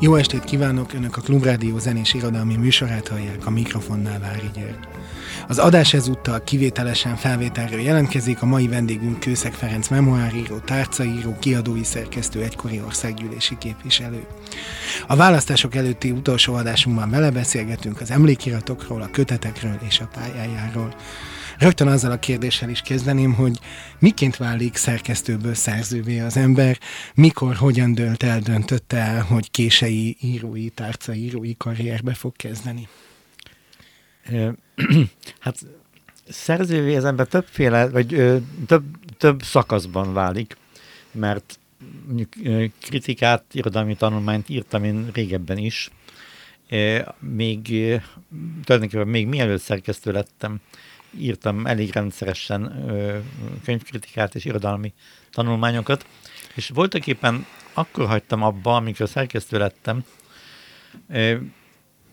Jó estét kívánok! Önök a Klubrádió zenés irodalmi műsorát hallják a mikrofonnál Vári György. Az adás ezúttal kivételesen felvételről jelentkezik a mai vendégünk Kőszeg Ferenc memoáríró, tárcaíró, kiadói szerkesztő, egykori országgyűlési képviselő. A választások előtti utolsó adásunkban vele beszélgetünk az emlékiratokról, a kötetekről és a pályájáról. Rögtön azzal a kérdéssel is kezdeném, hogy miként válik szerkesztőből szerzővé az ember, mikor, hogyan dölt el, döntötte el, hogy kései írói, tárca írói karrierbe fog kezdeni? Hát szerzővé az ember többféle, vagy ö, több, több szakaszban válik, mert mondjuk kritikát, irodalmi tanulmányt írtam én régebben is, még tulajdonképpen még mielőtt szerkesztő lettem, írtam elég rendszeresen könyvkritikát és irodalmi tanulmányokat, és voltak éppen akkor hagytam abba, amikor szerkesztő lettem,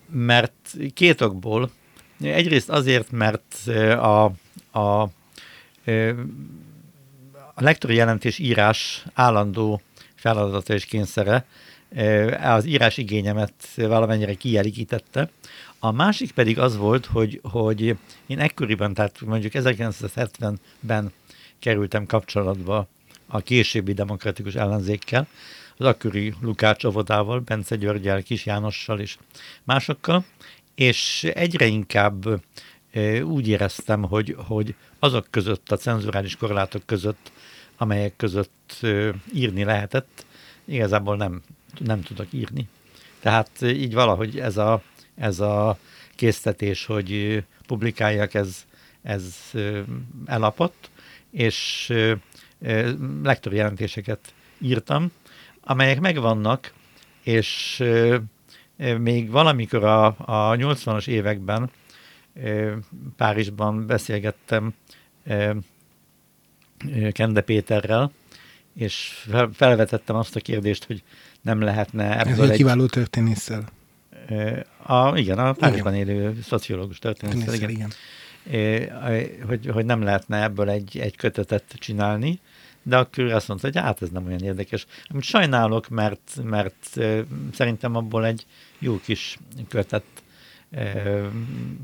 mert két okból. Egyrészt azért, mert a, a, a lektori jelentés írás állandó feladata és kényszere az írás igényemet valamennyire kielégítette, a másik pedig az volt, hogy, hogy én ekkoriban, tehát mondjuk 1970-ben kerültem kapcsolatba a későbbi demokratikus ellenzékkel, az akkori Lukács Ovodával, Bence Györgyel, Kis Jánossal és másokkal, és egyre inkább úgy éreztem, hogy, hogy azok között, a cenzurális korlátok között, amelyek között írni lehetett, igazából nem, nem tudok írni. Tehát így valahogy ez a ez a késztetés, hogy publikáljak, ez, ez elapott, és lektori jelentéseket írtam, amelyek megvannak, és még valamikor a, a 80-as években Párizsban beszélgettem Kende Péterrel, és felvetettem azt a kérdést, hogy nem lehetne ebből Ez egy... kiváló történésszel. A, igen, a Párizsban élő szociológus történet. Igen. igen. Hogy, hogy nem lehetne ebből egy, egy kötetet csinálni, de akkor azt mondta, hogy hát ez nem olyan érdekes. Amit sajnálok, mert, mert szerintem abból egy jó kis kötet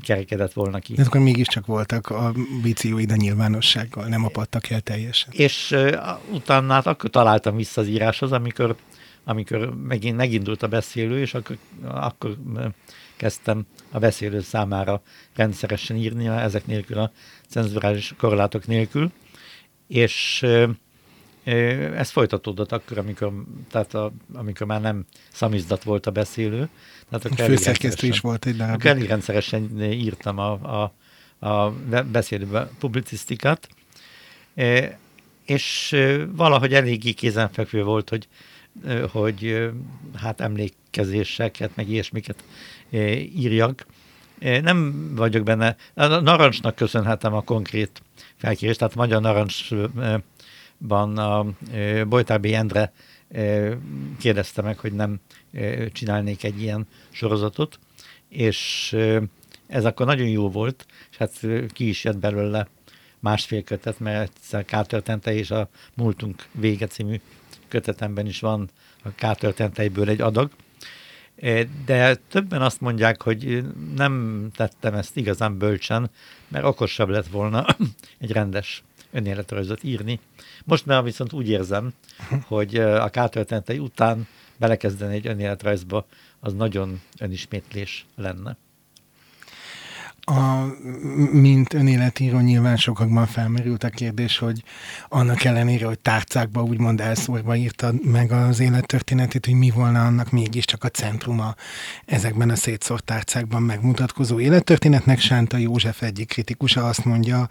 kerekedett volna ki. De akkor mégiscsak voltak a vícióid a nyilvánossággal, nem apadtak el teljesen. És uh, utána hát akkor találtam vissza az íráshoz, amikor amikor megint megindult a beszélő, és akkor, akkor kezdtem a beszélő számára rendszeresen írni, ezek nélkül a cenzurális korlátok nélkül, és ez folytatódott akkor, amikor, tehát a, amikor már nem szamizdat volt a beszélő. Tehát a főszerkesztő is volt egy darab. Elég rendszeresen írtam a, a, a beszélő publicisztikát, és valahogy eléggé kézenfekvő volt, hogy hogy hát emlékezéseket, meg ilyesmiket írjak. Nem vagyok benne, a narancsnak köszönhetem a konkrét felkérést, tehát Magyar Narancsban a Bojtár B. Endre kérdezte meg, hogy nem csinálnék egy ilyen sorozatot, és ez akkor nagyon jó volt, és hát ki is jött belőle másfél kötet, mert egyszer Kártörtente és a Múltunk vége című kötetemben is van a kátörtenteiből egy adag, e, de többen azt mondják, hogy nem tettem ezt igazán bölcsen, mert okosabb lett volna egy rendes önéletrajzot írni. Most már viszont úgy érzem, hogy a kátörtentei után belekezdeni egy önéletrajzba, az nagyon önismétlés lenne. A, mint önéletíró nyilván sokakban felmerült a kérdés, hogy annak ellenére, hogy tárcákba úgymond elszórva írta meg az élettörténetét, hogy mi volna annak mégiscsak a centruma ezekben a szétszórt tárcákban megmutatkozó élettörténetnek. Sánta József egyik kritikusa azt mondja,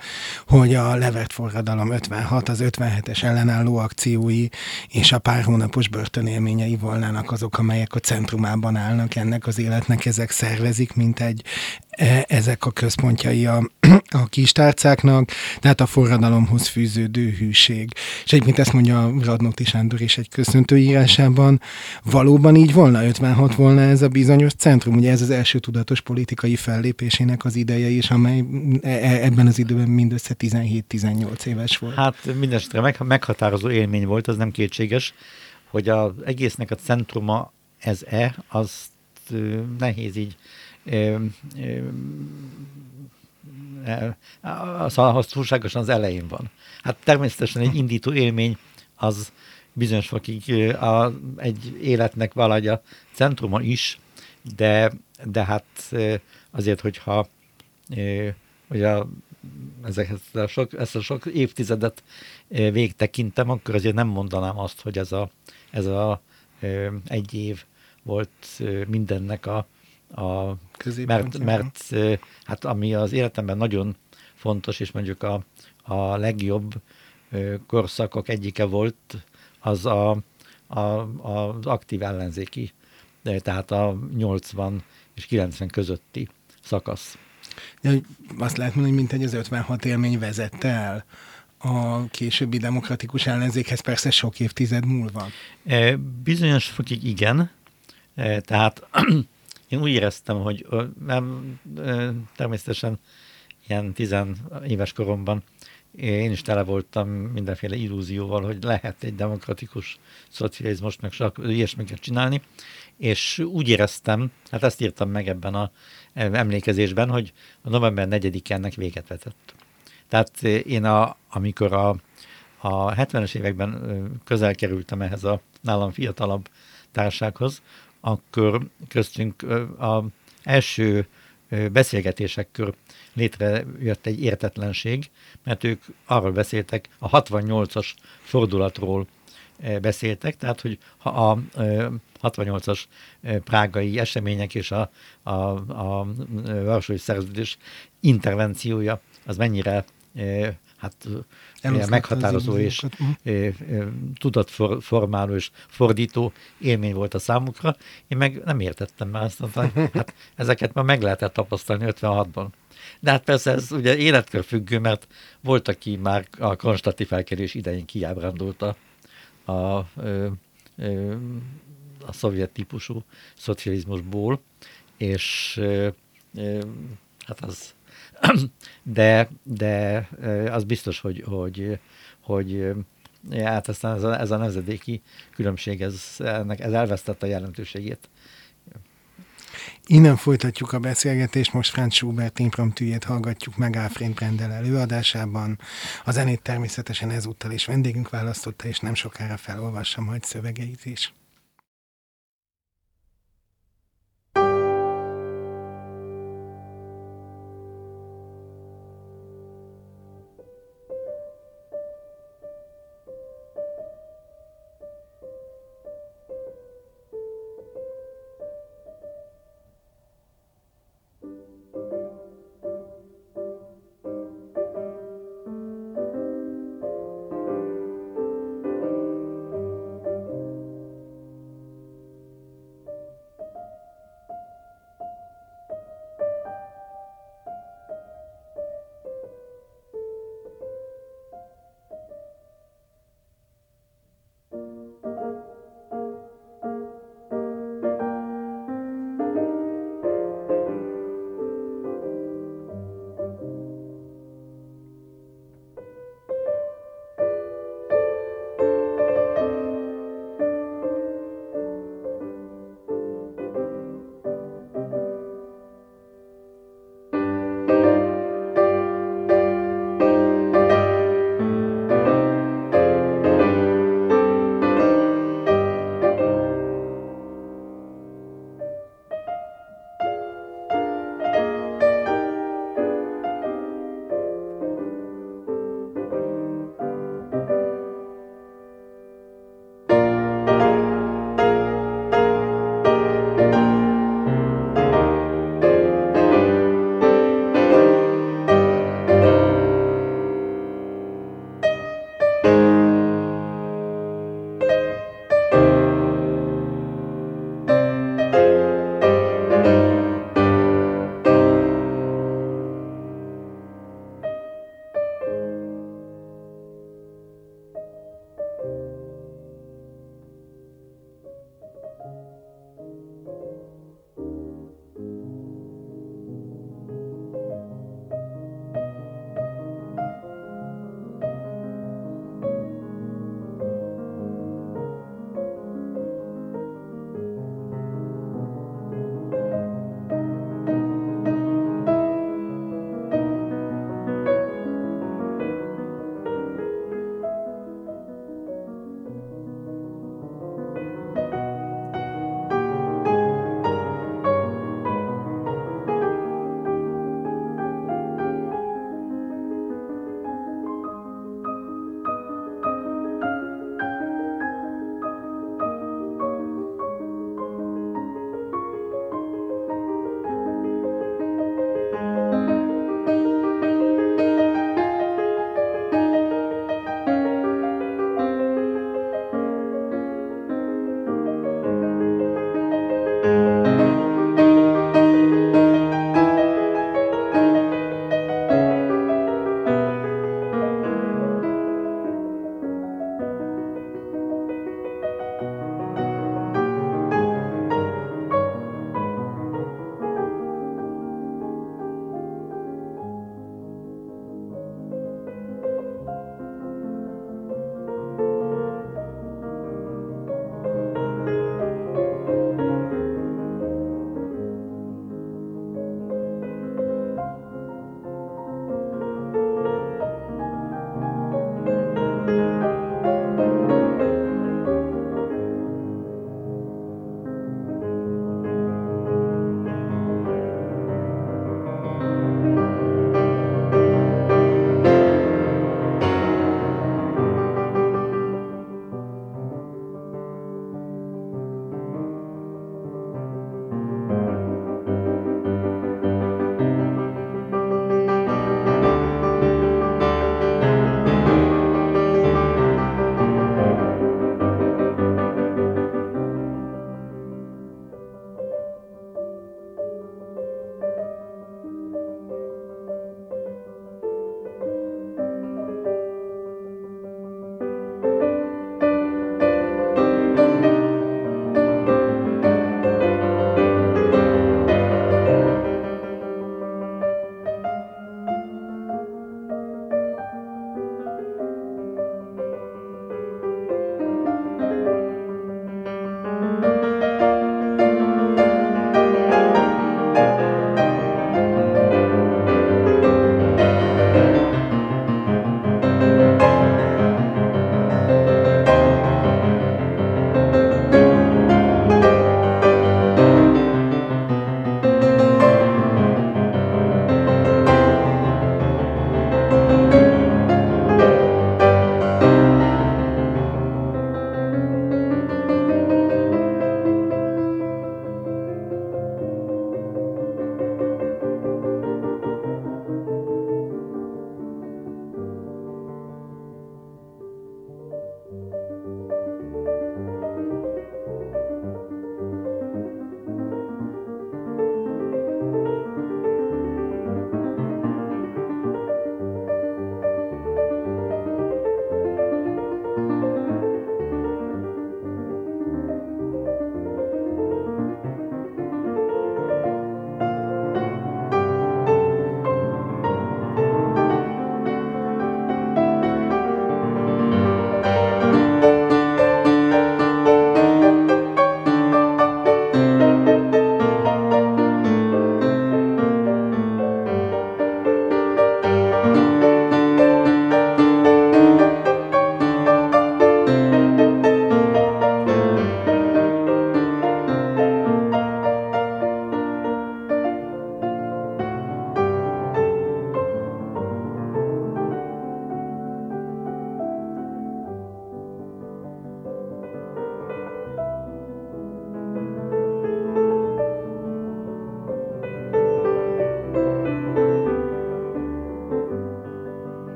hogy a levert forradalom 56, az 57-es ellenálló akciói és a pár hónapos börtönélményei volnának azok, amelyek a centrumában állnak ennek az életnek, ezek szervezik, mint egy ezek a központjai a, a kistárcáknak, tehát a forradalomhoz fűződő hűség. És egyébként ezt mondja Radnóti Sándor is egy köszöntőírásában, valóban így volna, 56 volna ez a bizonyos centrum, ugye ez az első tudatos politikai fellépésének az ideje is, amely e, e, ebben az időben mindössze 17-18 éves volt. Hát mindesetre meg, meghatározó élmény volt, az nem kétséges, hogy az egésznek a centruma ez-e, azt nehéz így az, az túlságosan az elején van. Hát természetesen egy indító élmény az bizonyos fokig a, egy életnek valahogy a centruma is, de, de hát azért, hogyha hogy a, ezeket a sok, ezt a sok évtizedet végtekintem, akkor azért nem mondanám azt, hogy ez a, ez a egy év volt mindennek a, a, mert, mert hát ami az életemben nagyon fontos, és mondjuk a, a legjobb korszakok egyike volt, az a, a, az aktív ellenzéki, tehát a 80 és 90 közötti szakasz. De azt lehet mondani, mint egy az 56 élmény vezette el a későbbi demokratikus ellenzékhez, persze sok évtized múlva. Bizonyos fokig igen, tehát én úgy éreztem, hogy nem, természetesen ilyen tizen éves koromban én is tele voltam mindenféle illúzióval, hogy lehet egy demokratikus szocializmusnak csak ilyesmiket csinálni, és úgy éreztem, hát ezt írtam meg ebben a emlékezésben, hogy a november 4 ennek véget vetett. Tehát én, a, amikor a, a 70-es években közel kerültem ehhez a nálam fiatalabb társághoz, akkor köztünk a első beszélgetésekkor létrejött egy értetlenség, mert ők arról beszéltek, a 68-as fordulatról beszéltek, tehát hogy a 68-as prágai események és a, a, a Varsói Szerződés intervenciója az mennyire hát meghatározó és uh-huh. tudatformáló és fordító élmény volt a számukra. Én meg nem értettem már azt, hát ezeket már meg lehetett tapasztalni 56-ban. De hát persze ez ugye életkör függő, mert volt, aki már a konstati felkerés idején kiábrándult a, a, a, a szovjet típusú szocializmusból, és hát az de, de az biztos, hogy, hogy, hogy hát aztán ez a, ez a nemzedéki különbség, ez, ennek, ez elvesztette a jelentőségét. Innen folytatjuk a beszélgetést, most Franz Schubert impromptűjét hallgatjuk meg Alfred Brendel előadásában. A zenét természetesen ezúttal is vendégünk választotta, és nem sokára felolvassa majd szövegeit is.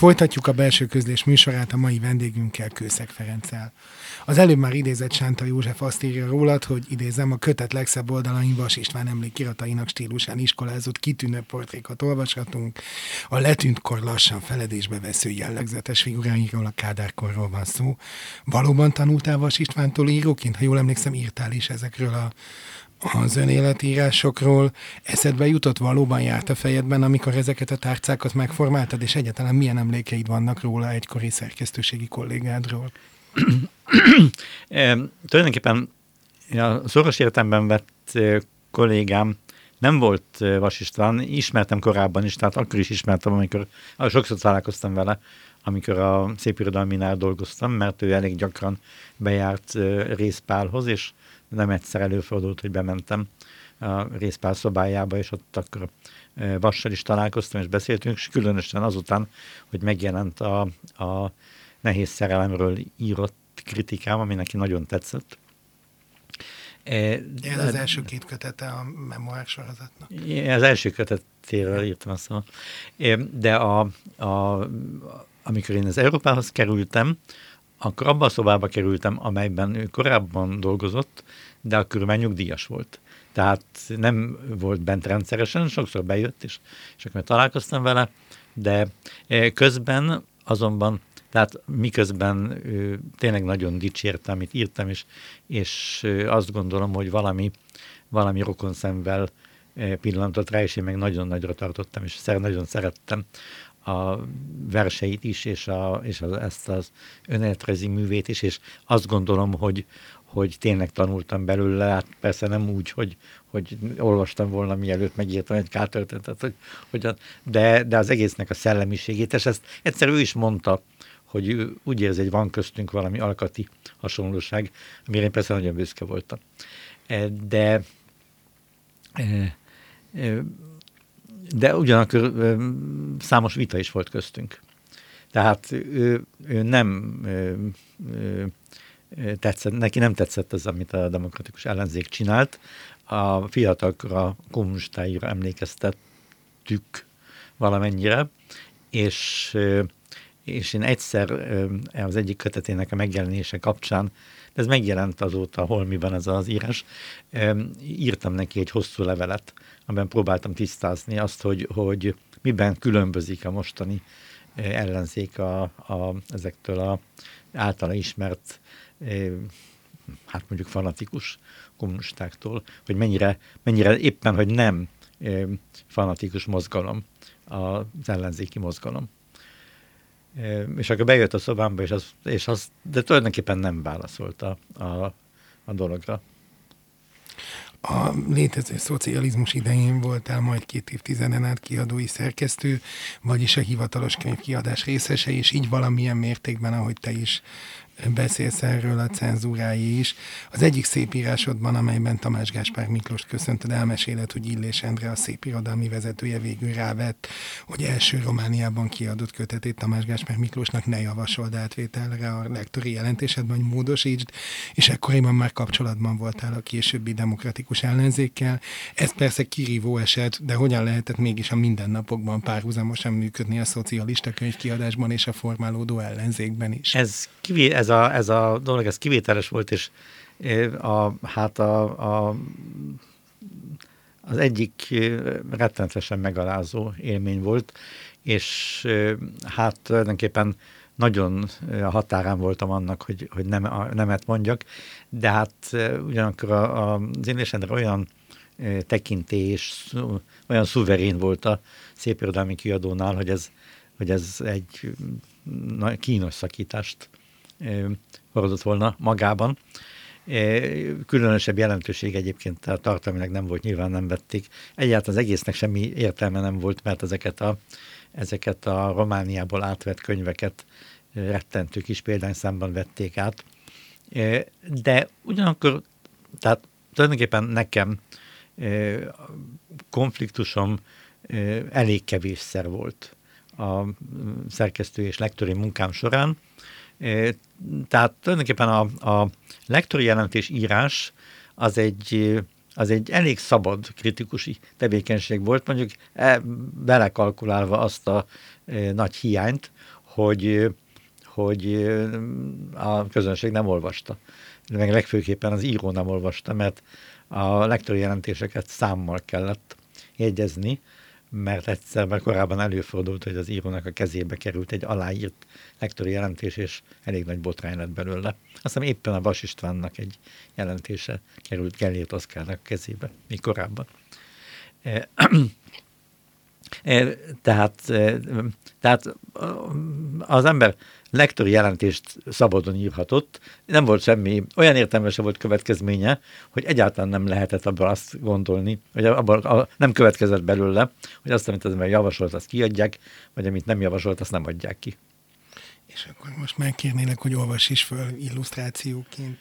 Folytatjuk a belső közlés műsorát a mai vendégünkkel, Kőszeg Ferenccel. Az előbb már idézett Sánta József azt írja rólad, hogy idézem, a kötet legszebb oldalain Vas István emlékiratainak stílusán iskolázott kitűnő portrékat olvashatunk. A letűnt kor lassan feledésbe vesző jellegzetes figuráiról, a kádárkorról van szó. Valóban tanultál Vas Istvántól íróként? Ha jól emlékszem, írtál is ezekről a az önéletírásokról eszedbe jutott, valóban járt a fejedben, amikor ezeket a tárcákat megformáltad, és egyáltalán milyen emlékeid vannak róla egykori szerkesztőségi kollégádról? tulajdonképpen a szoros értelemben vett kollégám nem volt Vas István, ismertem korábban is, tehát akkor is ismertem, amikor sokszor találkoztam vele, amikor a szépirodalminál dolgoztam, mert ő elég gyakran bejárt részpálhoz, és nem egyszer előfordult, hogy bementem a részpál szobájába, és ott akkor Vassal is találkoztam, és beszéltünk, és különösen azután, hogy megjelent a, a nehéz szerelemről írott kritikám, ami neki nagyon tetszett. Ez az első két kötete a memoár sorozatnak. Az első kötetéről írtam azt szóval. De a, a, amikor én az Európához kerültem, akkor abban a szobába kerültem, amelyben ő korábban dolgozott, de akkor már nyugdíjas volt. Tehát nem volt bent rendszeresen, sokszor bejött, és, és akkor találkoztam vele, de e, közben azonban, tehát miközben tényleg nagyon dicsértem, amit írtam, és, és azt gondolom, hogy valami, valami rokon szemvel pillantott rá, és én meg nagyon nagyra tartottam, és nagyon szerettem a verseit is, és, a, és az, ezt az önéletrezi művét is, és azt gondolom, hogy, hogy tényleg tanultam belőle, hát persze nem úgy, hogy, hogy olvastam volna, mielőtt megírtam egy kártöltetet, hogy, hogy de, de az egésznek a szellemiségét, és ezt egyszer ő is mondta, hogy úgy érzi, hogy van köztünk valami alkati hasonlóság, amire én persze nagyon büszke voltam. E, de e, e, de ugyanakkor számos vita is volt köztünk. Tehát ő, ő nem tetszett, neki nem tetszett az, amit a demokratikus ellenzék csinált. A fiatalokra, kommunistáira emlékeztettük valamennyire, és, és én egyszer az egyik kötetének a megjelenése kapcsán, de ez megjelent azóta, hol mi van ez az írás, írtam neki egy hosszú levelet, amiben próbáltam tisztázni azt, hogy, hogy miben különbözik a mostani ellenzék a, a, ezektől a általa ismert, hát mondjuk fanatikus kommunistáktól, hogy mennyire, mennyire éppen, hogy nem fanatikus mozgalom az ellenzéki mozgalom. És akkor bejött a szobámba, és az, és az de tulajdonképpen nem válaszolt a, a, a dologra. A létező szocializmus idején voltál majd két évtizeden át kiadói szerkesztő, vagyis a hivatalos könyvkiadás részese, és így valamilyen mértékben, ahogy te is beszélsz erről a cenzúrái is. Az egyik szép írásodban, amelyben Tamás Gáspár Miklós köszöntöd, elmeséled, hogy Illés Endre, a szép irodalmi vezetője végül rávett, hogy első Romániában kiadott kötetét Tamás Gáspár Miklósnak ne javasold átvételre a lektori jelentésedben, hogy módosítsd, és ekkoriban már kapcsolatban voltál a későbbi demokratikus ellenzékkel. Ez persze kirívó eset, de hogyan lehetett mégis a mindennapokban párhuzamosan működni a szocialista könyvkiadásban és a formálódó ellenzékben is? Ez, ez a, ez a dolog, ez kivételes volt, és a, hát a, a, az egyik rettenetesen megalázó élmény volt, és hát tulajdonképpen nagyon a határán voltam annak, hogy, hogy nem, a, nemet mondjak, de hát ugyanakkor a, a, az Indésendre olyan tekintély és olyan szuverén volt a szépirodalmi kiadónál, hogy ez, hogy ez egy kínos szakítást hordott volna magában. Különösebb jelentőség egyébként a tartalmilag nem volt, nyilván nem vették. Egyáltalán az egésznek semmi értelme nem volt, mert ezeket a, ezeket a Romániából átvett könyveket rettentő kis példányszámban vették át. De ugyanakkor, tehát tulajdonképpen nekem konfliktusom elég kevésszer volt a szerkesztő és lektori munkám során, tehát tulajdonképpen a, a lektori jelentés írás az egy, az egy elég szabad kritikusi tevékenység volt, mondjuk e, belekalkulálva azt a nagy hiányt, hogy, hogy a közönség nem olvasta. Meg legfőképpen az író nem olvasta, mert a lektori jelentéseket számmal kellett jegyezni, mert egyszer, mert korábban előfordult, hogy az írónak a kezébe került egy aláírt lektori jelentés, és elég nagy botrány lett belőle. Azt hiszem éppen a Vas Istvánnak egy jelentése került Gellért Oszkárnak a kezébe, még korábban. E, e, tehát, e, tehát az ember lektori jelentést szabadon írhatott, nem volt semmi, olyan értelmes volt következménye, hogy egyáltalán nem lehetett abban azt gondolni, hogy abban a, nem következett belőle, hogy azt, amit az ember javasolt, azt kiadják, vagy amit nem javasolt, azt nem adják ki. És akkor most megkérnélek, hogy olvas is föl illusztrációként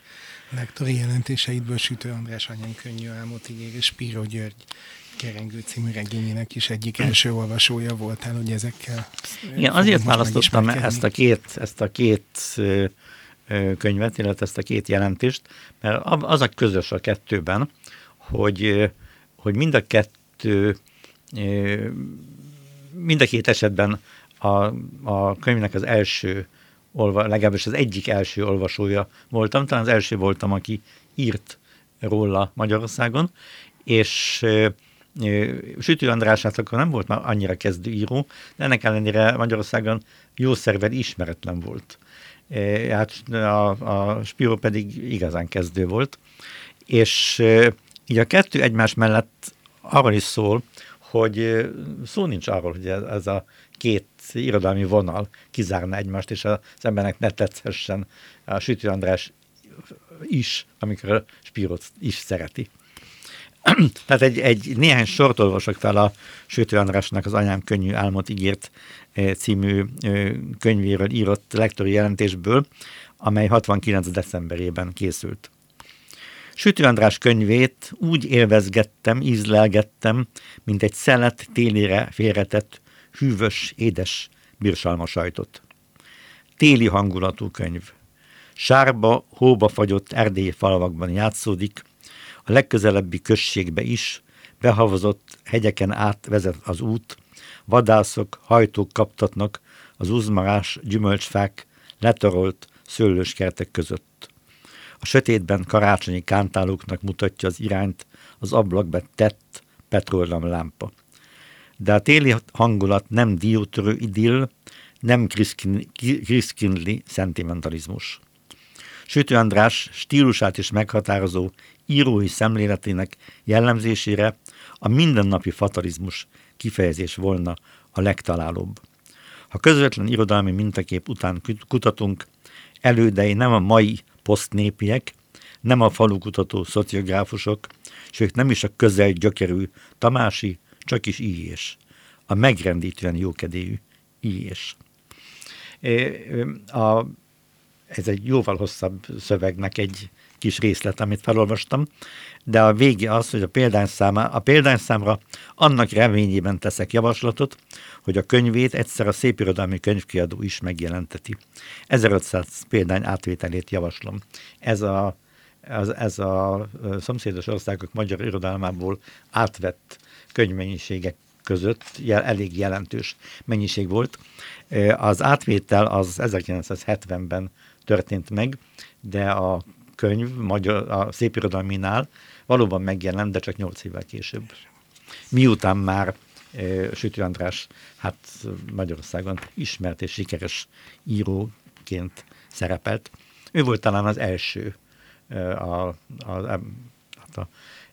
lektori jelentéseidből Sütő András anyám könnyű álmot ígér, és Spiro György Kerengő című regényének is egyik első olvasója voltál, hogy ezekkel... Igen, azért választottam ezt a két, ezt a két könyvet, illetve ezt a két jelentést, mert az a közös a kettőben, hogy, hogy mind a kettő, mind a két esetben a, a könyvnek az első, olva, legalábbis az egyik első olvasója voltam, talán az első voltam, aki írt róla Magyarországon, és Sütő András hát akkor nem volt már annyira kezdőíró, de ennek ellenére Magyarországon jószervel ismeretlen volt. Hát a, a Spiro pedig igazán kezdő volt. És így a kettő egymás mellett arról is szól, hogy szó nincs arról, hogy ez, a két irodalmi vonal kizárna egymást, és az embernek ne tetszessen a Sütő András is, amikor a Spirot is szereti. Tehát egy, egy néhány sort olvasok fel a Sütő Andrásnak az Anyám könnyű álmot ígért című könyvéről írott lektori jelentésből, amely 69. decemberében készült. Sütő András könyvét úgy élvezgettem, ízlelgettem, mint egy szelet télire félretett, hűvös, édes birsalma sajtot. Téli hangulatú könyv. Sárba, hóba fagyott erdélyi falvakban játszódik, a legközelebbi községbe is, behavazott hegyeken át vezet az út, vadászok, hajtók kaptatnak az uzmarás gyümölcsfák letarolt szőlőskertek között. A sötétben karácsonyi kántálóknak mutatja az irányt az ablakbe tett petróleum lámpa. De a téli hangulat nem diótörő idill, nem Kriszkinli szentimentalizmus. Sütő András stílusát is meghatározó írói szemléletének jellemzésére a mindennapi fatalizmus kifejezés volna a legtalálóbb. Ha közvetlen irodalmi mintakép után kutatunk, elődei nem a mai posztnépiek, nem a falukutató szociográfusok, sőt nem is a közel gyökerű Tamási, csak is íjés. A megrendítően jókedélyű íjés. A, ez egy jóval hosszabb szövegnek egy kis részlet, amit felolvastam, de a vége az, hogy a példányszáma, a példányszámra annak reményében teszek javaslatot, hogy a könyvét egyszer a szépirodalmi könyvkiadó is megjelenteti. 1500 példány átvételét javaslom. Ez a, ez, ez a szomszédos országok magyar irodalmából átvett könyvmennyiségek között jel, elég jelentős mennyiség volt. Az átvétel az 1970-ben történt meg, de a könyv magyar, a szépirodalminál valóban megjelent, de csak nyolc évvel később. Miután már Sütő András hát Magyarországon ismert és sikeres íróként szerepelt. Ő volt talán az első a, a, a, hát a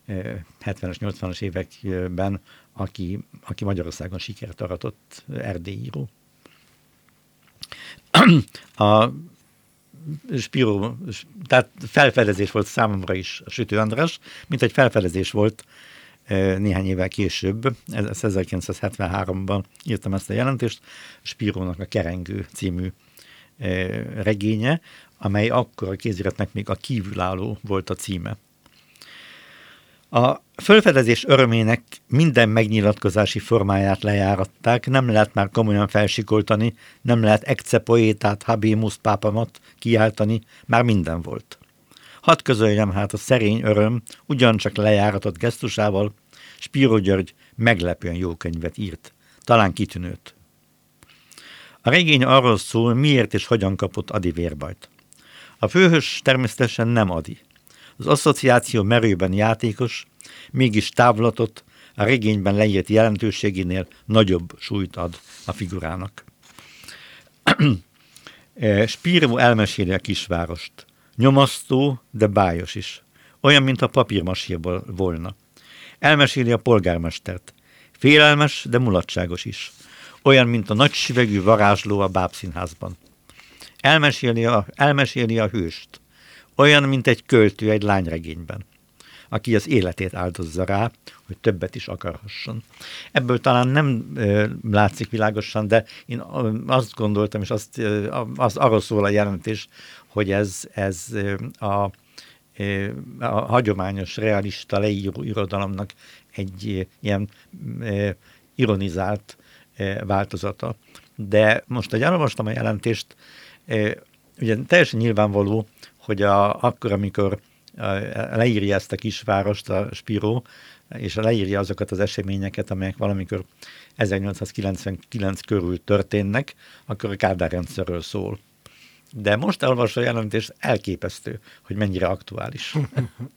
e, 70-es, 80-as években, aki, aki Magyarországon sikert aratott erdélyíró. A Spiro, tehát felfedezés volt számomra is a Sütő András, mint egy felfedezés volt néhány évvel később, 1973-ban írtam ezt a jelentést, Spirónak a Kerengő című regénye, amely akkor a kéziratnak még a kívülálló volt a címe. A fölfedezés örömének minden megnyilatkozási formáját lejáratták, nem lehet már komolyan felsikoltani, nem lehet Ecce poétát, habemus pápamat kiáltani, már minden volt. Hadd közöljem hát a szerény öröm, ugyancsak lejáratott gesztusával, Spiro György meglepően jó könyvet írt, talán kitűnőt. A regény arról szól, miért és hogyan kapott Adi vérbajt. A főhős természetesen nem Adi. Az asszociáció merőben játékos, mégis távlatot a regényben leírt jelentőségénél nagyobb súlyt ad a figurának. Spiró elmeséli a kisvárost. Nyomasztó, de bájos is. Olyan, mint a papírmasírból volna. Elmeséli a polgármestert. Félelmes, de mulatságos is. Olyan, mint a nagy süvegű varázsló a bábszínházban. Elmeséli a, elmeséli a hőst. Olyan, mint egy költő egy lányregényben aki az életét áldozza rá, hogy többet is akarhasson. Ebből talán nem ö, látszik világosan, de én azt gondoltam, és azt, az arról szól a jelentés, hogy ez, ez a, a hagyományos realista leíró irodalomnak egy ilyen ironizált változata. De most, hogy elolvastam a jelentést, ugye teljesen nyilvánvaló, hogy a, akkor, amikor leírja ezt a kisvárost a Spiro, és leírja azokat az eseményeket, amelyek valamikor 1899 körül történnek, akkor a Kádár rendszerről szól. De most elolvasva a jelentést elképesztő, hogy mennyire aktuális.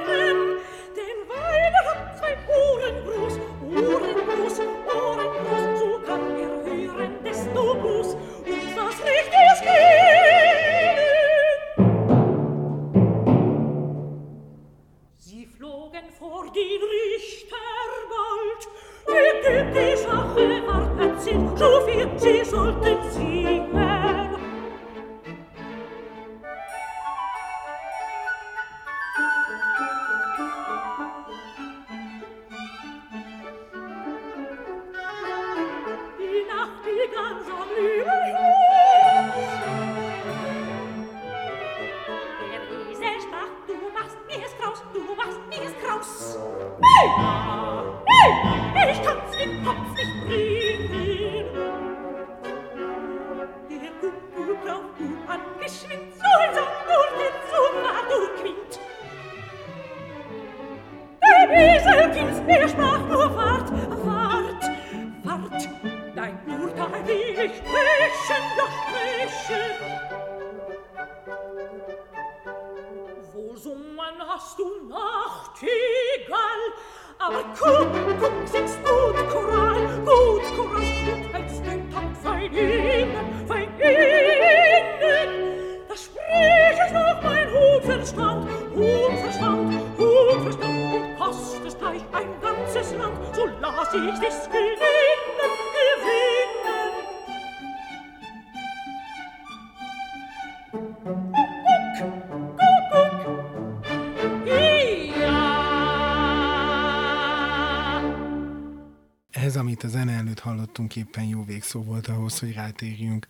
hallottunk éppen jó végszó volt ahhoz, hogy rátérjünk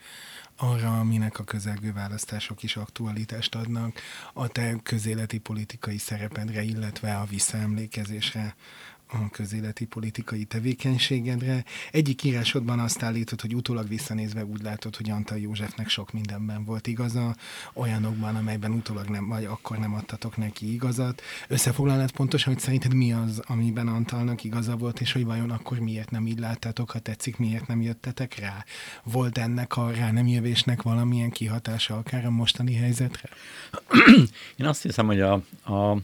arra, aminek a közelgő választások is aktualitást adnak, a te közéleti politikai szerepedre, illetve a visszaemlékezésre a közéleti politikai tevékenységedre. Egyik írásodban azt állítod, hogy utólag visszanézve úgy látod, hogy Antal Józsefnek sok mindenben volt igaza, olyanokban, amelyben utólag nem, vagy akkor nem adtatok neki igazat. Összefoglalnád pontosan, hogy szerinted mi az, amiben Antalnak igaza volt, és hogy vajon akkor miért nem így láttátok, ha tetszik, miért nem jöttetek rá? Volt ennek a rá nem jövésnek valamilyen kihatása akár a mostani helyzetre? Én azt hiszem, hogy a, a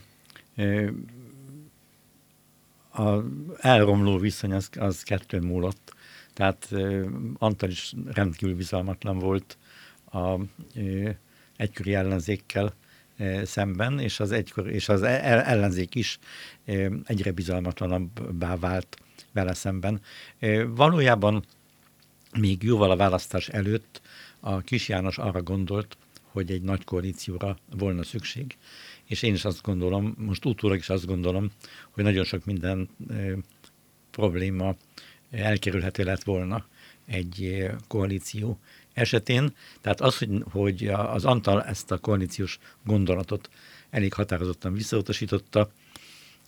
a elromló viszony az, az kettőn múlott. Tehát Antal is rendkívül bizalmatlan volt a egykori ellenzékkel szemben, és az, egykor, és az e-, ellenzék is egyre bizalmatlanabbá vált vele szemben. Valójában még jóval a választás előtt a Kis János arra gondolt, hogy egy nagy koalícióra volna szükség, és én is azt gondolom, most utólag is azt gondolom, hogy nagyon sok minden probléma elkerülhető lett volna egy koalíció esetén. Tehát az, hogy, hogy az Antal ezt a koalíciós gondolatot elég határozottan visszautasította,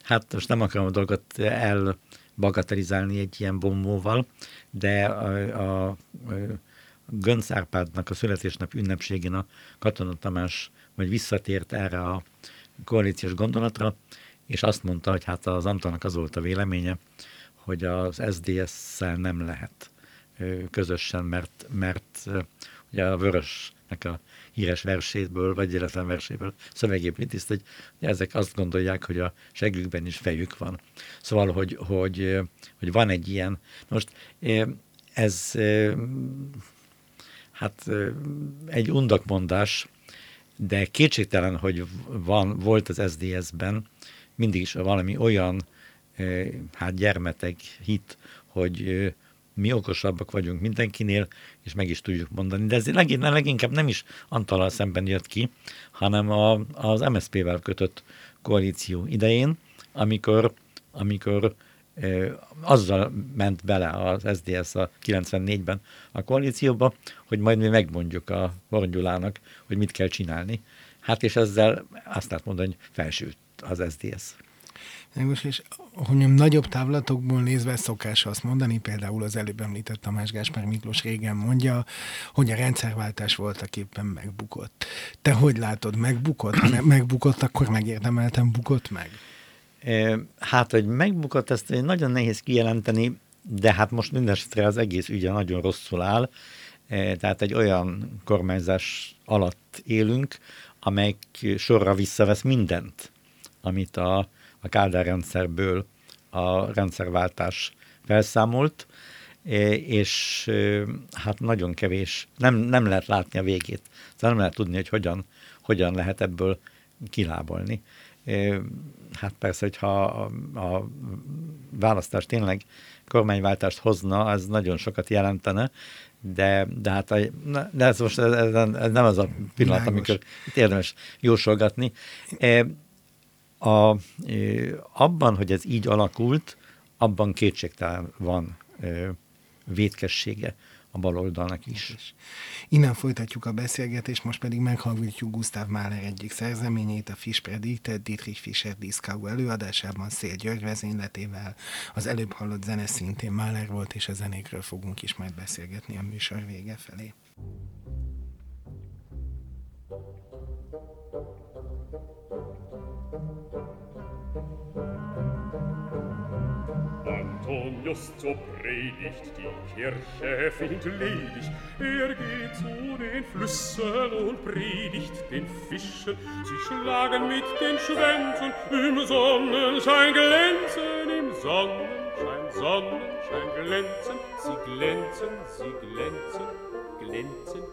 hát most nem akarom a dolgot elbagatelizálni egy ilyen bombóval, de a, a, a Gönc Árpádnak a születésnap ünnepségén a Katona Tamás vagy visszatért erre a koalíciós gondolatra, és azt mondta, hogy hát az Antalnak az volt a véleménye, hogy az SDS-szel nem lehet közösen, mert, mert ugye a Vörösnek a híres verséből, vagy életlen verséből szövegéből tiszt, hogy ezek azt gondolják, hogy a segükben is fejük van. Szóval, hogy, hogy, hogy van egy ilyen. Most ez hát egy undakmondás, de kétségtelen, hogy van, volt az SDS-ben mindig is valami olyan hát gyermeteg hit, hogy mi okosabbak vagyunk mindenkinél, és meg is tudjuk mondani. De ez legin, leginkább nem is Antalal szemben jött ki, hanem a, az MSZP-vel kötött koalíció idején, amikor, amikor azzal ment bele az SDS a 94-ben a koalícióba, hogy majd mi megmondjuk a Varongyulának, hogy mit kell csinálni. Hát és ezzel azt lehet mondani, hogy felsült az SDS. Most és hogy nagyobb távlatokból nézve szokás azt mondani, például az előbb említett Tamás Gáspár Miklós régen mondja, hogy a rendszerváltás voltak éppen megbukott. Te hogy látod, megbukott? Ha megbukott, akkor megérdemeltem bukott meg? Hát, hogy megbukott, ezt nagyon nehéz kijelenteni, de hát most mindesetre az egész ügye nagyon rosszul áll. Tehát egy olyan kormányzás alatt élünk, amely sorra visszavesz mindent, amit a, a Kádár rendszerből a rendszerváltás felszámolt, és hát nagyon kevés, nem, nem lehet látni a végét. Szóval nem lehet tudni, hogy hogyan, hogyan lehet ebből kilábolni. Hát persze, hogyha a, a választás tényleg kormányváltást hozna, az nagyon sokat jelentene, de, de hát de ez most ez, ez nem az a pillanat, Világos. amikor itt érdemes jósolgatni. A, abban, hogy ez így alakult, abban kétségtelen van vétkessége a baloldalnak is. Innen folytatjuk a beszélgetést, most pedig meghallgatjuk Gustav Mahler egyik szerzeményét, a Fish Predicted Dietrich Fischer Diszkau előadásában Szél György vezényletével. Az előbb hallott zene szintén Mahler volt, és a zenékről fogunk is majd beszélgetni a műsor vége felé. Antonius zur Predigt, die Kirche findet ledig. Er geht zu den Flüssen und predigt den Fischen. Sie schlagen mit den Schwänzen, im Sonnenschein glänzen, im Sonnenschein, Sonnenschein glänzen. Sie glänzen, sie glänzen, glänzen,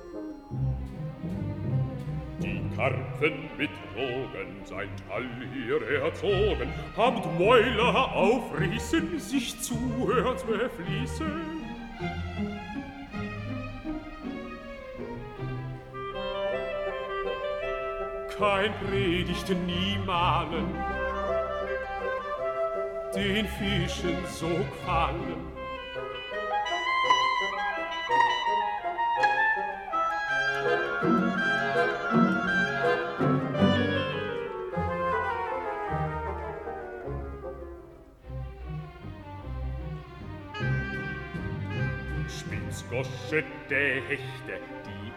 Karpfen mit Drogen sein All hier erzogen, habt Mäuler aufrissen, sich zuhört befließen. Kein Predigt niemalen, den Fischen so gefallen, Gosche Hechte,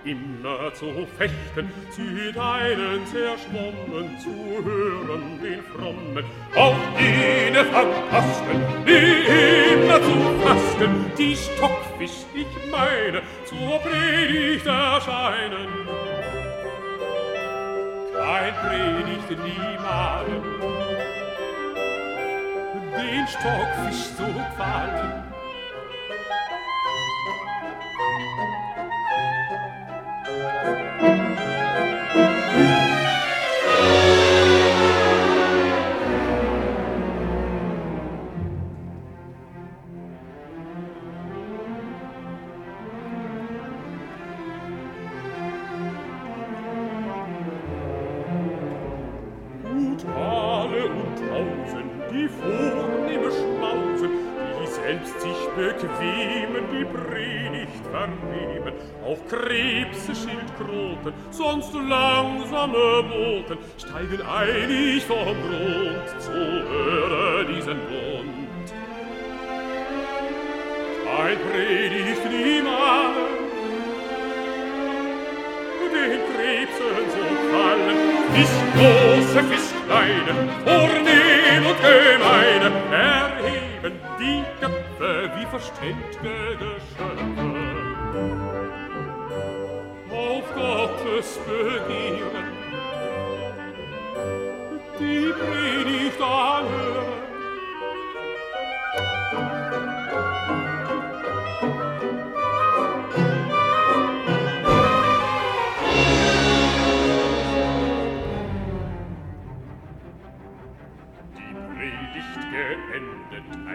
die immer zu fechten, sie deinen zerschwommen zu hören, den Frommen, auch jene Fantasten, die immer zu fasten, die Stockfisch, ich meine, zur Predigt erscheinen. Kein Predigt niemals, den Stockfisch zu gefallen, die vornehme Schmausen, die selbst sich bequemen, die Predigt vernehmen, auch Krebse, Schildkröten, sonst langsame Boten, steigen eilig vom Grund, so höre diesen Bund. Ein Predigt niemand, den Krebsen so fallen, nicht große, nicht kleine, vornehm, Und Gemeine erheben die Köpfe wie verständige Geschöpfe. Auf Gottes Begehren, die Predigt anhören,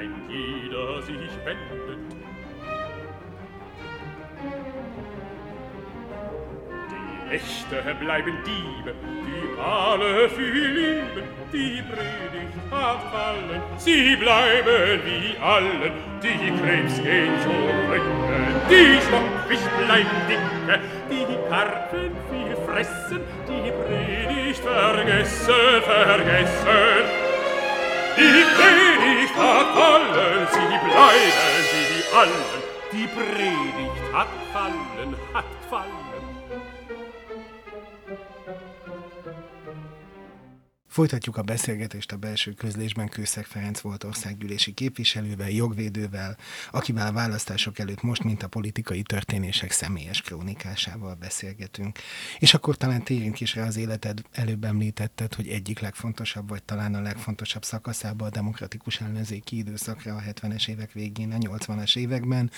ein jeder sich wendet. Die Echte bleiben Diebe, die alle viel lieben, die Predigt hat fallen, sie bleiben wie alle, die Krebs gehen zu Rücken, die Stockfisch bleiben dicke, die die Karpfen viel fressen, die Predigt vergessen, vergessen, Die Predigt hat fallen, sie bleiben, sie die allen. Die Predigt hat fallen, hat fallen. Folytatjuk a beszélgetést a belső közlésben Kőszeg Ferenc volt országgyűlési képviselővel, jogvédővel, akivel a választások előtt most, mint a politikai történések személyes krónikásával beszélgetünk. És akkor talán térjünk is rá az életed, előbb említetted, hogy egyik legfontosabb, vagy talán a legfontosabb szakaszába a demokratikus ellenzéki időszakra a 70-es évek végén, a 80-as években.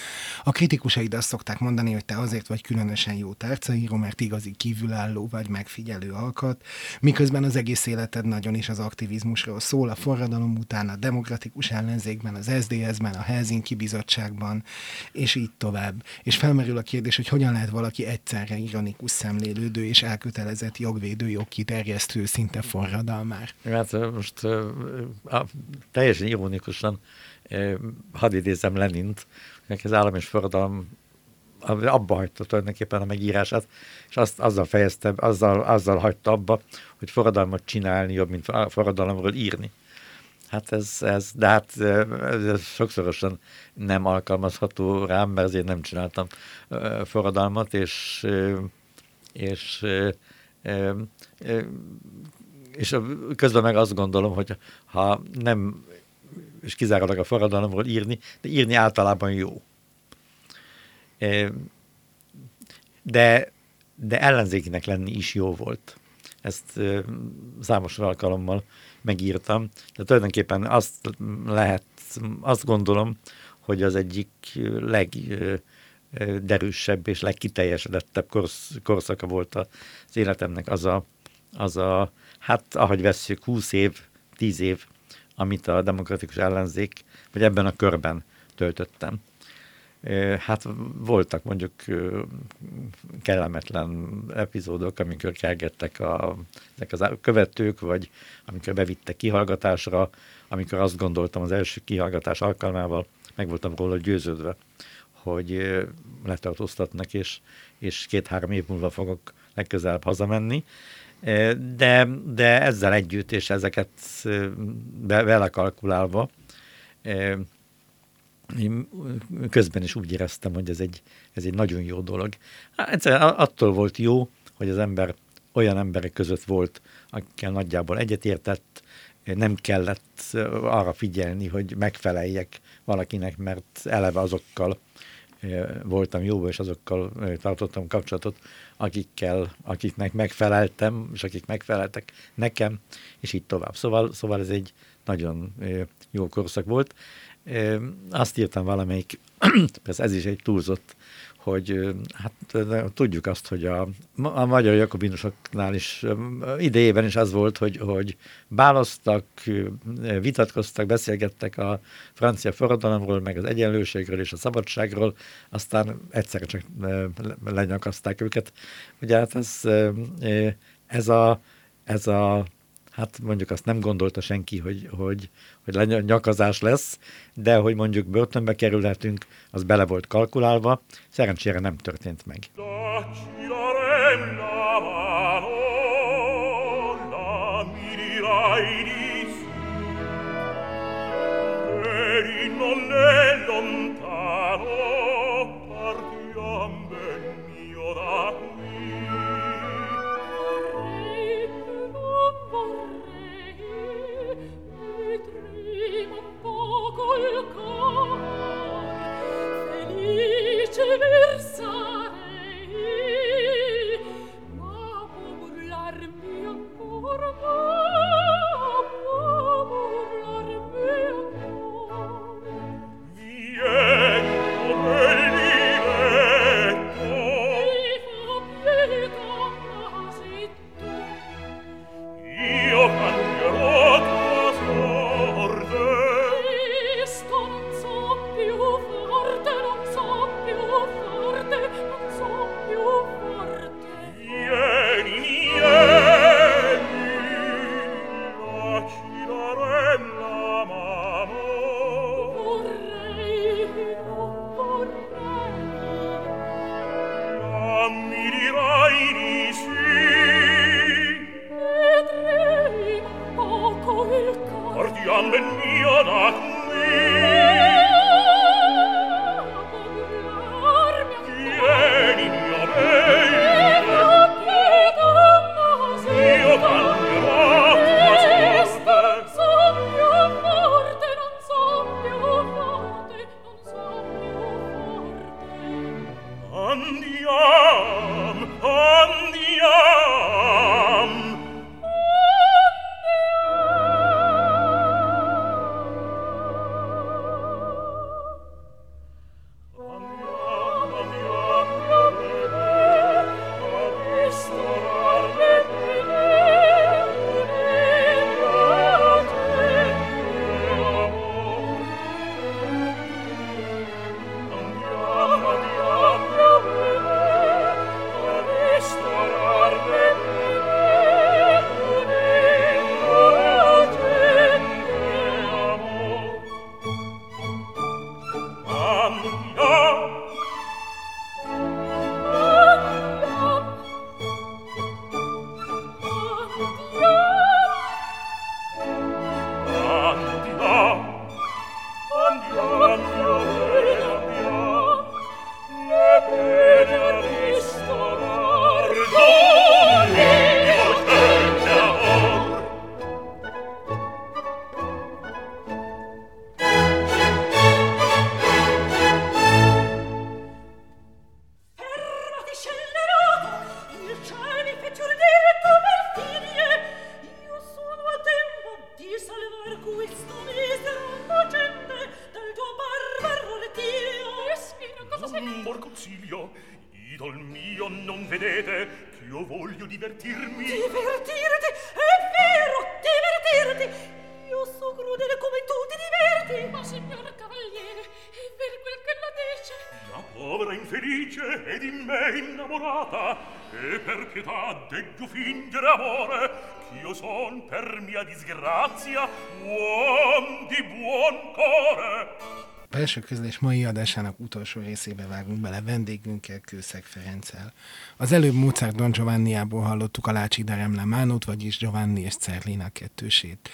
A kritikusaid azt szokták mondani, hogy te azért vagy különösen jó tárcaíró, mert igazi kívülálló vagy megfigyelő alkat, miközben az egész életed nagyon is az aktivizmusról szól, a forradalom után, a demokratikus ellenzékben, az SZDSZ-ben, a Helsinki Bizottságban, és így tovább. És felmerül a kérdés, hogy hogyan lehet valaki egyszerre ironikus szemlélődő és elkötelezett jogvédő, jogkiterjesztő, szinte forradalmár. Hát most a, teljesen ironikusan hadd idézem Lenint, neki az állam és forradalom abba hagyta tulajdonképpen a megírását, és azt, azzal fejezte, azzal, azzal hagyta abba, hogy forradalmat csinálni jobb, mint forradalomról írni. Hát ez, ez de hát ez sokszorosan nem alkalmazható rám, mert azért nem csináltam forradalmat, és, és, és közben meg azt gondolom, hogy ha nem, és kizárólag a forradalomról írni, de írni általában jó. De, de ellenzékinek lenni is jó volt. Ezt számos alkalommal megírtam. De tulajdonképpen azt lehet, azt gondolom, hogy az egyik legderűsebb és legkiteljesedettebb korsz, korszaka volt az életemnek az a, az a, hát ahogy vesszük, 20 év, 10 év, amit a demokratikus ellenzék, vagy ebben a körben töltöttem. Hát voltak mondjuk kellemetlen epizódok, amikor kergettek a, ezek az követők, vagy amikor bevittek kihallgatásra, amikor azt gondoltam az első kihallgatás alkalmával, meg voltam róla győződve, hogy letartóztatnak, és, és két-három év múlva fogok legközelebb hazamenni. De, de ezzel együtt, és ezeket vele kalkulálva, közben is úgy éreztem, hogy ez egy, ez egy nagyon jó dolog. Hát egyszerűen attól volt jó, hogy az ember olyan emberek között volt, akikkel nagyjából egyetértett, nem kellett arra figyelni, hogy megfeleljek valakinek, mert eleve azokkal voltam jó, és azokkal tartottam kapcsolatot, akikkel, akiknek megfeleltem, és akik megfeleltek nekem, és így tovább. Szóval, szóval ez egy nagyon jó korszak volt azt írtam valamelyik, ez, ez is egy túlzott, hogy hát tudjuk azt, hogy a, a magyar jakobinusoknál is idejében is az volt, hogy, hogy báloztak, vitatkoztak, beszélgettek a francia forradalomról, meg az egyenlőségről és a szabadságról, aztán egyszerre csak lenyakaszták őket. Ugye hát ez, ez a, ez a hát mondjuk azt nem gondolta senki, hogy, hogy, hogy nyakazás lesz, de hogy mondjuk börtönbe kerülhetünk, az bele volt kalkulálva, szerencsére nem történt meg. non divertirmi. Divertirti? È vero, divertirti! Io so crudele come tu ti diverti. Ma signor cavaliere, è vero quel che lo dice. La povera infelice è di me innamorata e per pietà deggio fingere amore ch'io son per mia disgrazia uom di buon core. Belső közlés mai adásának utolsó részébe vágunk bele vendégünkkel, Kőszeg Ferenccel. Az előbb Mozart Don Giovanniából hallottuk a Lácsi Daremle Mánót, vagyis Giovanni és Cerlina kettősét.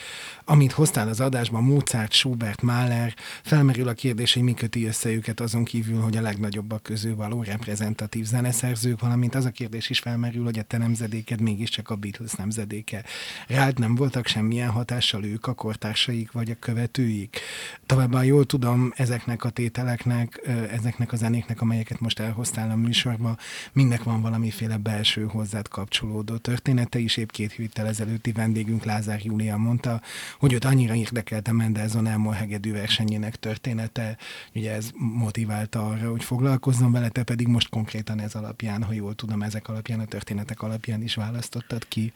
Amit hoztál az adásban, Mozart, Schubert, Mahler, felmerül a kérdés, hogy mi köti össze őket azon kívül, hogy a legnagyobbak közül való reprezentatív zeneszerzők, valamint az a kérdés is felmerül, hogy a te nemzedéked mégiscsak a Beatles nemzedéke. Rád nem voltak semmilyen hatással ők, a kortársaik vagy a követőik. Továbbá jól tudom, ezeknek a tételeknek, ezeknek a zenéknek, amelyeket most elhoztál a műsorba, mindnek van valamiféle belső hozzád kapcsolódó története is. Épp két héttel ezelőtti vendégünk Lázár Júlia mondta, hogy őt annyira érdekelte Mendelssohn Elmore hegedű versenyének története, ugye ez motiválta arra, hogy foglalkozzon vele, te pedig most konkrétan ez alapján, ha jól tudom, ezek alapján, a történetek alapján is választottad ki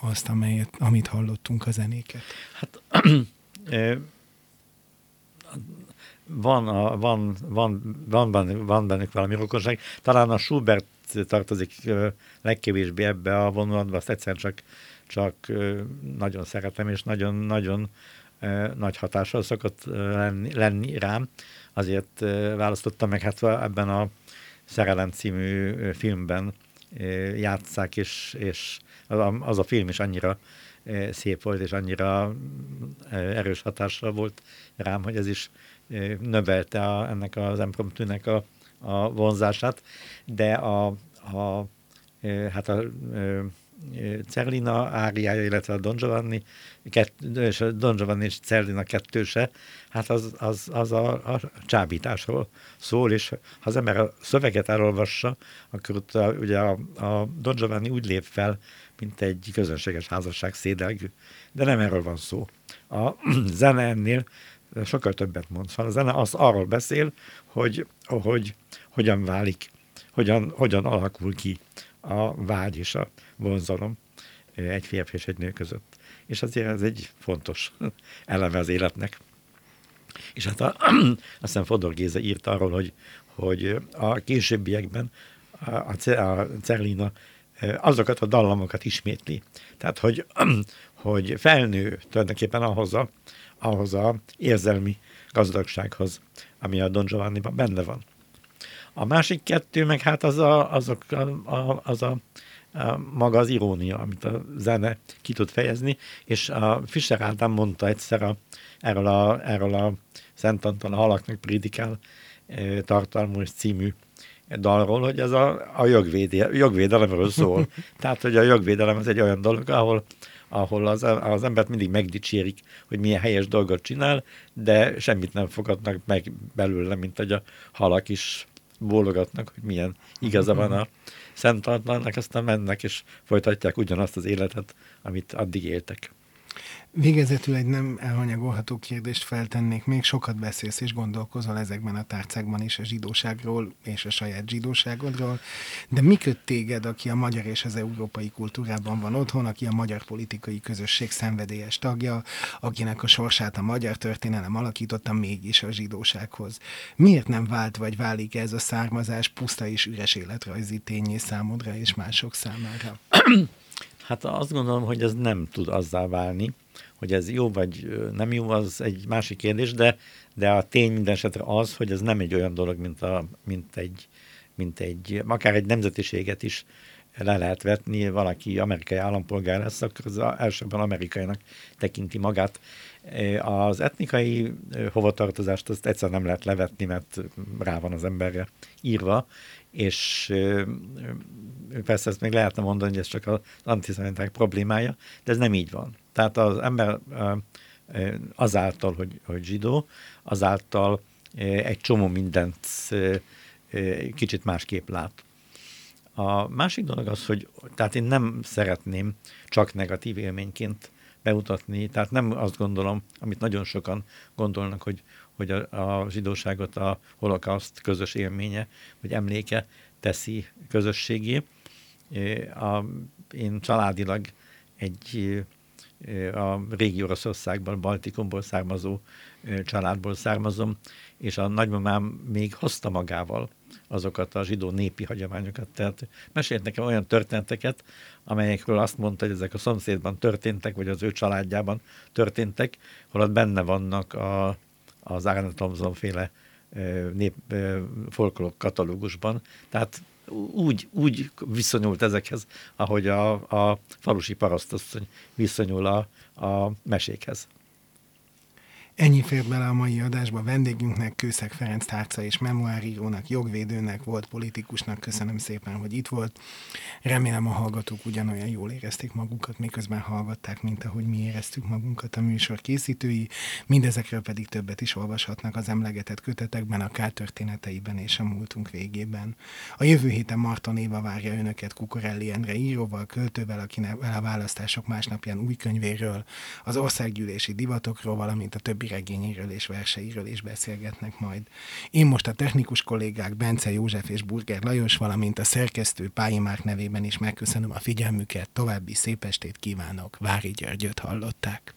azt, amelyet, amit hallottunk a zenéket. Hát van, a, van, van, van, bennük, van bennük valami rokonság. Talán a Schubert tartozik legkevésbé ebbe a vonulatba, azt egyszer csak csak nagyon szeretem, és nagyon-nagyon nagy hatással szokott lenni, lenni rám. Azért választottam meg, hát ebben a Szerelem című filmben játszák, és, és az a, film is annyira szép volt, és annyira erős hatással volt rám, hogy ez is növelte a, ennek az impromptűnek a, a vonzását, de a, a hát a Cerlina áriája, illetve a Don Giovanni, kett, és a Don Giovanni és Cerlina kettőse, hát az, az, az a, a csábításról szól, és ha az ember a szöveget elolvassa, akkor ott a, ugye a, a Don Giovanni úgy lép fel, mint egy közönséges házasság szédelgő, de nem erről van szó. A zene ennél sokkal többet mond. Szóval a zene az arról beszél, hogy, hogy hogyan válik, hogyan, hogyan alakul ki a vágy és a vonzalom egy férfi és egy nő között. És azért ez egy fontos eleme az életnek. És hát a, azt hiszem Fodor Géza írt arról, hogy, hogy a későbbiekben a, a Cerlina azokat a dallamokat ismétli. Tehát, hogy, hogy felnő tulajdonképpen ahhoz a, ahhoz a érzelmi gazdagsághoz, ami a Don Giovanni-ban benne van. A másik kettő, meg hát az a, azok a, a, az a, a, maga az irónia, amit a zene ki tud fejezni, és a Fischer Ádám mondta egyszer a, erről, a, erről a Szent Anton a halaknak prédikál e, tartalmú című dalról, hogy ez a, a jogvéde, jogvédelemről szól. Tehát, hogy a jogvédelem az egy olyan dolog, ahol, ahol az, az embert mindig megdicsérik, hogy milyen helyes dolgot csinál, de semmit nem fogadnak meg belőle, mint hogy a halak is bólogatnak, hogy milyen igaza van a Szent Antannak, aztán mennek és folytatják ugyanazt az életet, amit addig éltek. Végezetül egy nem elhanyagolható kérdést feltennék. Még sokat beszélsz és gondolkozol ezekben a tárcákban is a zsidóságról és a saját zsidóságodról, de mi köt téged, aki a magyar és az európai kultúrában van otthon, aki a magyar politikai közösség szenvedélyes tagja, akinek a sorsát a magyar történelem alakította mégis a zsidósághoz? Miért nem vált vagy válik ez a származás puszta és üres életrajzi tényé számodra és mások számára? Hát azt gondolom, hogy ez nem tud azzá válni, hogy ez jó vagy nem jó, az egy másik kérdés, de, de a tény minden esetre az, hogy ez nem egy olyan dolog, mint, a, mint, egy, mint egy, akár egy nemzetiséget is le lehet vetni, valaki amerikai állampolgár lesz, akkor az elsőben amerikainak tekinti magát. Az etnikai hovatartozást azt egyszer nem lehet levetni, mert rá van az emberre írva, és persze ezt még lehetne mondani, hogy ez csak az antiszemiták problémája, de ez nem így van. Tehát az ember azáltal, hogy, hogy zsidó, azáltal egy csomó mindent kicsit másképp lát. A másik dolog az, hogy tehát én nem szeretném csak negatív élményként beutatni, tehát nem azt gondolom, amit nagyon sokan gondolnak, hogy, hogy a, a zsidóságot a holokauszt közös élménye, vagy emléke teszi közösségé. A, én családilag egy a régi Oroszországban, Baltikumból származó családból származom, és a nagymamám még hozta magával azokat a zsidó népi hagyományokat. Tehát mesélt nekem olyan történeteket, amelyekről azt mondta, hogy ezek a szomszédban történtek, vagy az ő családjában történtek, holott benne vannak a, az Arne Thompson féle nép folklór katalógusban. Tehát úgy, úgy viszonyult ezekhez, ahogy a, a falusi parasztasszony viszonyul a, a mesékhez. Ennyi fér bele a mai adásba vendégünknek, Kőszeg Ferenc tárca és memoárírónak, jogvédőnek, volt politikusnak. Köszönöm szépen, hogy itt volt. Remélem a hallgatók ugyanolyan jól érezték magukat, miközben hallgatták, mint ahogy mi éreztük magunkat a műsor készítői. Mindezekről pedig többet is olvashatnak az emlegetett kötetekben, a kártörténeteiben és a múltunk végében. A jövő héten Marton Éva várja önöket Kukorelli Endre íróval, költővel, akinek a választások másnapján új könyvéről, az országgyűlési divatokról, valamint a többi regényéről és verseiről is beszélgetnek majd. Én most a technikus kollégák Bence József és Burger Lajos, valamint a szerkesztő Pályi Márk nevében is megköszönöm a figyelmüket, további szép estét kívánok, Vári Györgyöt hallották.